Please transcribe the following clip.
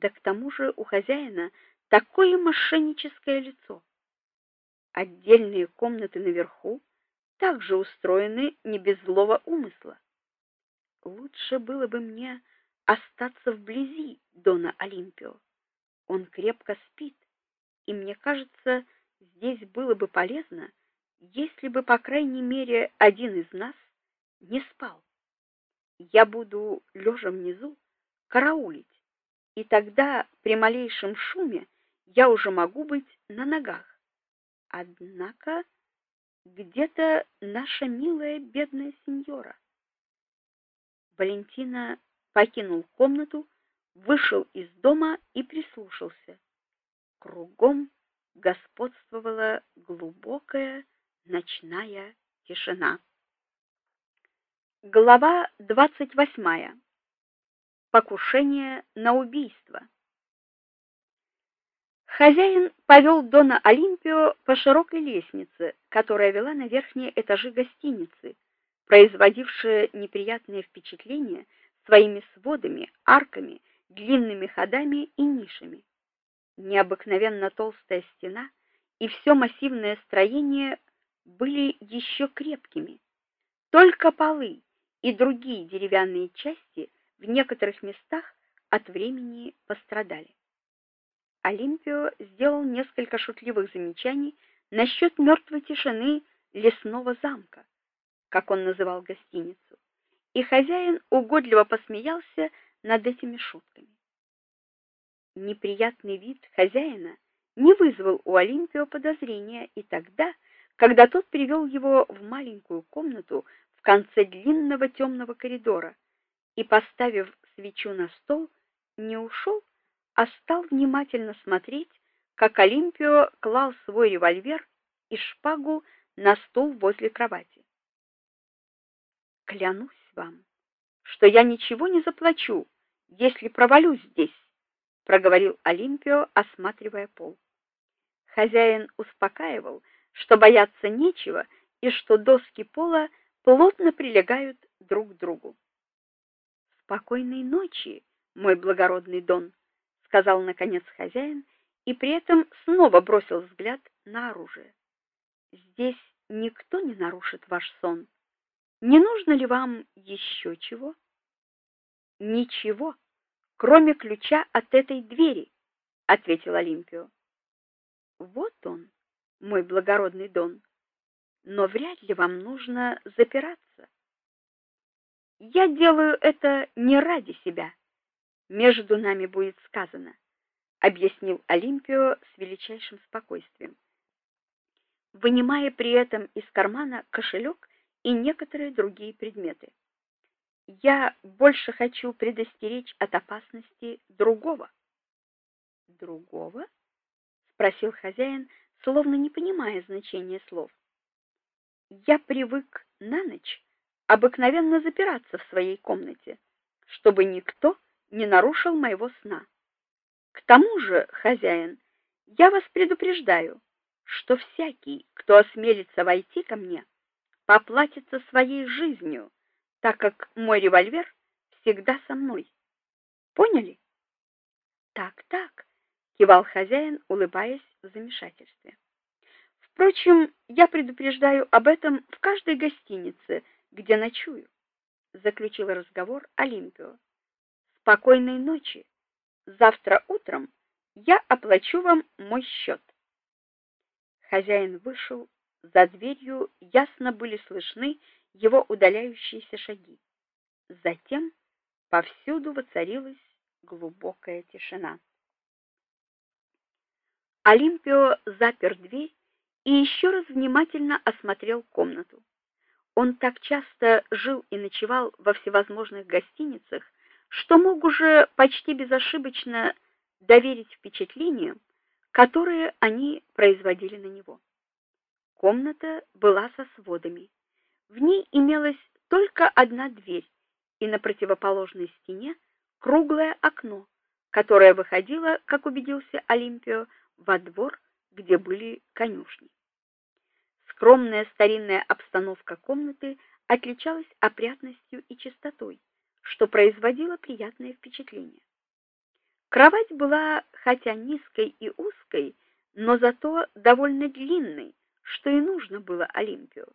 Да к тому же у хозяина такое мошенническое лицо. Отдельные комнаты наверху также устроены не без злого умысла. Лучше было бы мне остаться вблизи дона Олимпио. Он крепко спит, и мне кажется, здесь было бы полезно, если бы по крайней мере один из нас не спал. Я буду лежа внизу караулить, и тогда при малейшем шуме я уже могу быть на ногах. Однако где-то наша милая бедная сеньора. Валентина покинул комнату, вышел из дома и прислушался. Кругом господствовала глубокая ночная тишина. Глава двадцать восьмая. Покушение на убийство. Хозяин повел дона Олимпио по широкой лестнице, которая вела на верхние этажи гостиницы, производившая неприятное впечатление своими сводами, арками, длинными ходами и нишами. Необыкновенно толстая стена и все массивное строение были еще крепкими. Только полы и другие деревянные части в некоторых местах от времени пострадали. Олимпио сделал несколько шутливых замечаний насчет мертвой тишины лесного замка, как он называл гостиницу, и хозяин угодливо посмеялся над этими шутками. Неприятный вид хозяина не вызвал у Олимпио подозрения и тогда, когда тот привел его в маленькую комнату в конце длинного темного коридора и, поставив свечу на стол, не ушел, а стал внимательно смотреть, как Олимпио клал свой револьвер и шпагу на стол возле кровати. Клянусь вам, что я ничего не заплачу, если провалюсь здесь, проговорил Олимпио, осматривая пол. Хозяин успокаивал, что бояться нечего и что доски пола плотно прилегают друг к другу. Спокойной ночи, мой благородный Дон, сказал наконец хозяин и при этом снова бросил взгляд на оружие. Здесь никто не нарушит ваш сон. Не нужно ли вам еще чего? Ничего, кроме ключа от этой двери, ответил Олимпио. Вот он, мой благородный Дон. Но вряд ли вам нужно запираться. Я делаю это не ради себя. Между нами будет сказано, объяснил Олимпио с величайшим спокойствием, вынимая при этом из кармана кошелек и некоторые другие предметы. Я больше хочу предостеречь от опасности другого. Другого? спросил хозяин, словно не понимая значения слов. Я привык на ночь обыкновенно запираться в своей комнате, чтобы никто не нарушил моего сна. К тому же, хозяин, я вас предупреждаю, что всякий, кто осмелится войти ко мне, поплатится своей жизнью, так как мой револьвер всегда со мной. Поняли? Так, так, кивал хозяин, улыбаясь в замешательстве. Впрочем, я предупреждаю об этом в каждой гостинице, где ночую, заключил разговор Олимпио. Спокойной ночи. Завтра утром я оплачу вам мой счет». Хозяин вышел, за дверью ясно были слышны его удаляющиеся шаги. Затем повсюду воцарилась глубокая тишина. Олимпио запер дверь и еще раз внимательно осмотрел комнату. Он так часто жил и ночевал во всевозможных гостиницах, что мог уже почти безошибочно доверить впечатлениям, которые они производили на него. Комната была со сводами. В ней имелась только одна дверь, и на противоположной стене круглое окно, которое выходило, как убедился Олимпио, во двор, где были конюшни. Скромная старинная обстановка комнаты отличалась опрятностью и чистотой что производило приятное впечатление. Кровать была хотя низкой и узкой, но зато довольно длинной, что и нужно было Олимпию.